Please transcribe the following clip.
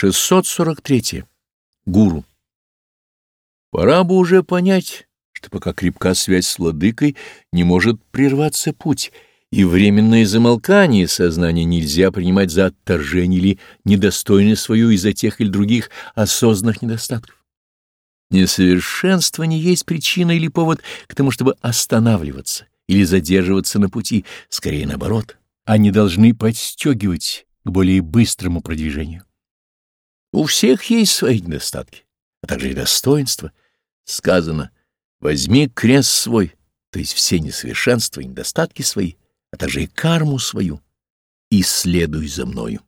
643. Гуру. Пора бы уже понять, что пока крепка связь с владыкой, не может прерваться путь, и временное замолкание сознания нельзя принимать за отторжение или недостойность свою из-за тех или других осознанных недостатков. Несовершенство не есть причина или повод к тому, чтобы останавливаться или задерживаться на пути, скорее наоборот, они должны подстегивать к более быстрому продвижению. У всех есть свои недостатки, а также и достоинства. Сказано, возьми крест свой, то есть все несовершенства и недостатки свои, а также и карму свою, и следуй за мною.